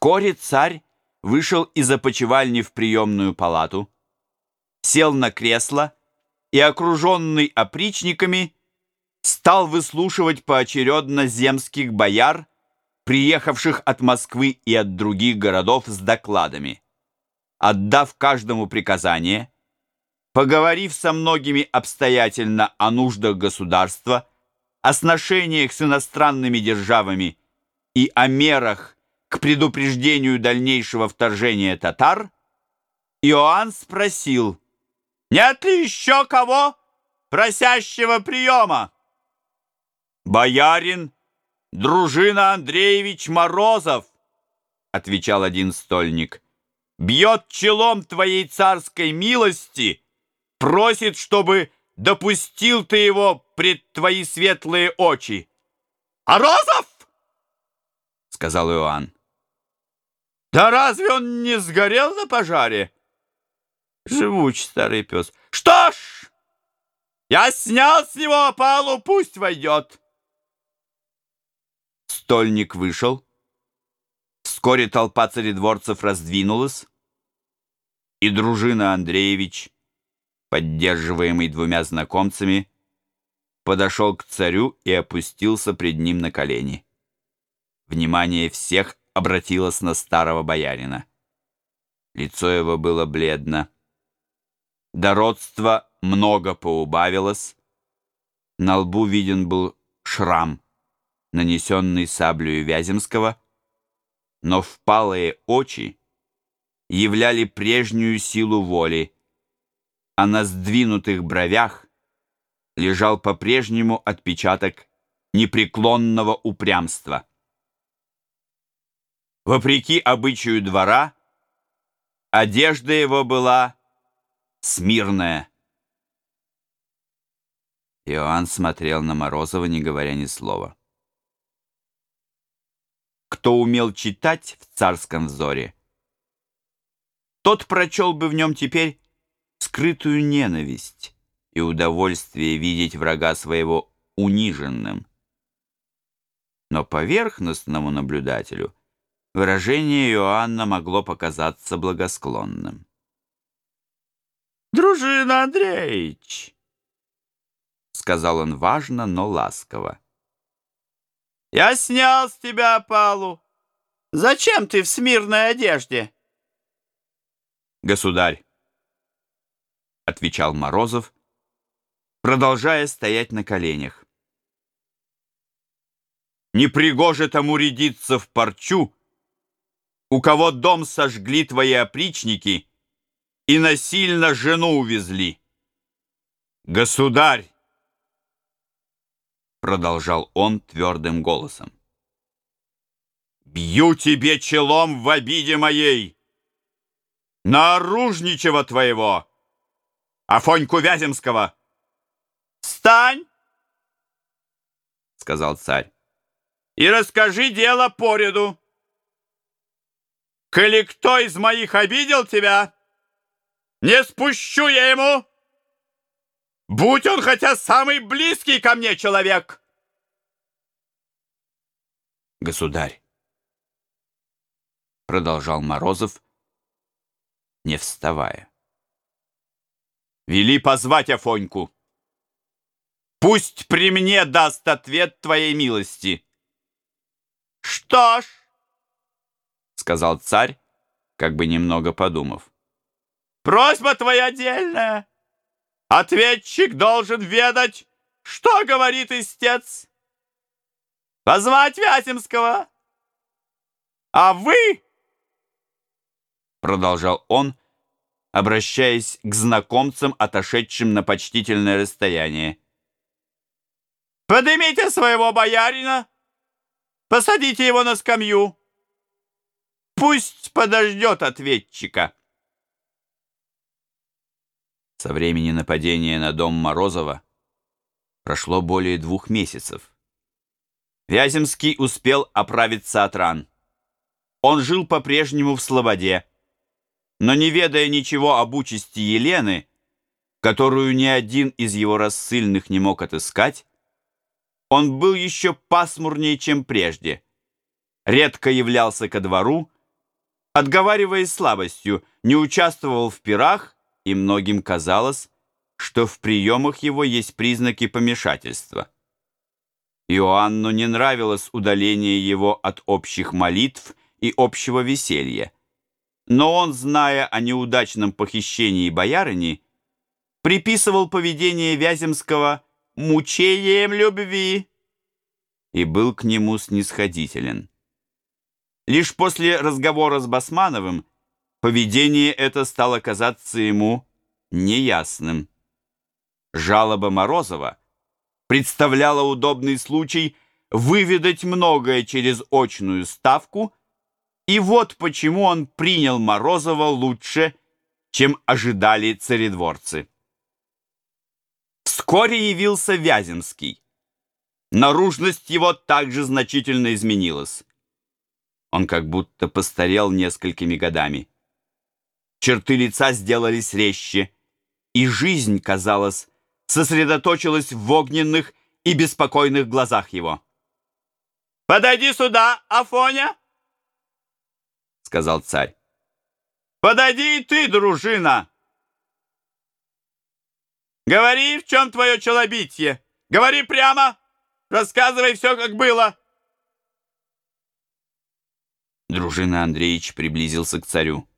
Вскоре царь вышел из опочивальни в приемную палату, сел на кресло и, окруженный опричниками, стал выслушивать поочередно земских бояр, приехавших от Москвы и от других городов с докладами. Отдав каждому приказание, поговорив со многими обстоятельно о нуждах государства, о сношениях с иностранными державами и о мерах к предупреждению дальнейшего вторжения татар, Иоанн спросил, «Нет ли еще кого, просящего приема?» «Боярин, дружина Андреевич Морозов», — отвечал один стольник, «бьет челом твоей царской милости, просит, чтобы допустил ты его пред твои светлые очи». «Морозов!» — сказал Иоанн. «Да разве он не сгорел на пожаре?» Живуч старый пес. «Что ж, я снял с него опалу, пусть войдет!» Стольник вышел. Вскоре толпа царедворцев раздвинулась, и дружина Андреевич, поддерживаемый двумя знакомцами, подошел к царю и опустился пред ним на колени. Внимание всех обратилось на старого боярина. Лицо его было бледно. Дородство много поубавилось. На лбу виден был шрам нанесенный саблею Вяземского, но впалые очи являли прежнюю силу воли, а на сдвинутых бровях лежал по-прежнему отпечаток непреклонного упрямства. Вопреки обычаю двора, одежда его была смирная. Иоанн смотрел на Морозова, не говоря ни слова кто умел читать в царском взоре, тот прочел бы в нем теперь скрытую ненависть и удовольствие видеть врага своего униженным. Но поверхностному наблюдателю выражение Иоанна могло показаться благосклонным. «Дружина Андреевич!» — сказал он важно, но ласково. Я снял с тебя опалу. Зачем ты в смирной одежде? Государь, отвечал Морозов, продолжая стоять на коленях. Не пригоже тому рядиться в парчу, у кого дом сожгли твои опричники и насильно жену увезли. Государь, продолжал он твердым голосом. «Бью тебе челом в обиде моей! На оружничего твоего! Афоньку Вяземского! Встань!» — сказал царь. «И расскажи дело по ряду. Коли кто из моих обидел тебя, не спущу я ему!» Будь он хотя самый близкий ко мне человек. Государь, продолжал Морозов, не вставая. Вели позвать Афоньку. Пусть при мне даст ответ твоей милости. Что ж, сказал царь, как бы немного подумав. Просьба твоя дельная. Ответчик должен ведать, что говорит истец. Позвать Вяземского. А вы, продолжал он, обращаясь к знакомцам, отошедшим на почтительное расстояние. Поднимите своего боярина, посадите его на скамью. Пусть подождет ответчика. Со времени нападения на дом Морозова прошло более двух месяцев. Вяземский успел оправиться от ран. Он жил по-прежнему в Слободе, но не ведая ничего об участи Елены, которую ни один из его рассыльных не мог отыскать, он был еще пасмурнее, чем прежде, редко являлся ко двору отговариваясь слабостью, не участвовал в пирах, и многим казалось, что в приемах его есть признаки помешательства. Иоанну не нравилось удаление его от общих молитв и общего веселья. Но он, зная о неудачном похищении боярыни, приписывал поведение Вяземского мучением любви и был к нему снисходителен. Лишь после разговора с Басмановым поведение это стало казаться ему неясным. Жалоба Морозова представляла удобный случай выведать многое через очную ставку, и вот почему он принял Морозова лучше, чем ожидали царедворцы. Вскоре явился Вяземский. Наружность его также значительно изменилась. Он как будто постарел несколькими годами. Черты лица сделались резче, и жизнь, казалось, сосредоточилась в огненных и беспокойных глазах его. «Подойди сюда, Афоня!» — сказал царь. «Подойди и ты, дружина!» «Говори, в чем твое челобитие! Говори прямо! Рассказывай все, как было!» Дружина Андреевич приблизился к царю.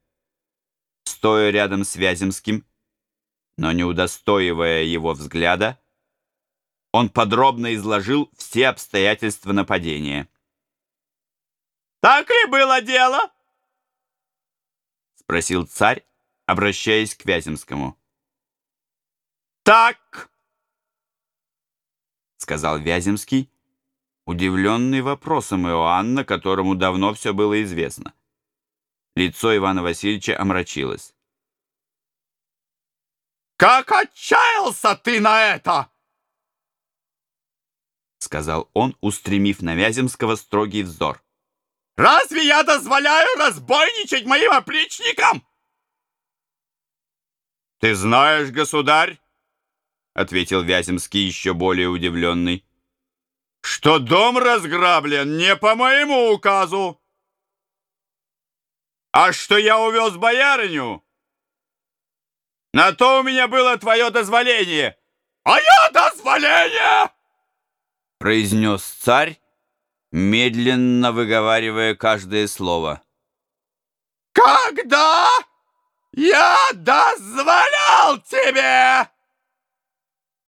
Стоя рядом с Вяземским, но не удостоивая его взгляда, он подробно изложил все обстоятельства нападения. «Так ли было дело?» — спросил царь, обращаясь к Вяземскому. «Так!» — сказал Вяземский, удивленный вопросом Иоанна, которому давно все было известно. Лицо Ивана Васильевича омрачилось. «Как отчаялся ты на это!» Сказал он, устремив на Вяземского строгий взор. «Разве я дозволяю разбойничать моим опричникам?» «Ты знаешь, государь, — ответил Вяземский, еще более удивленный, что дом разграблен не по моему указу, а что я увез боярыню. На то у меня было твое дозволение. А я дозволение! произнес царь, медленно выговаривая каждое слово. Когда я дозволял тебе?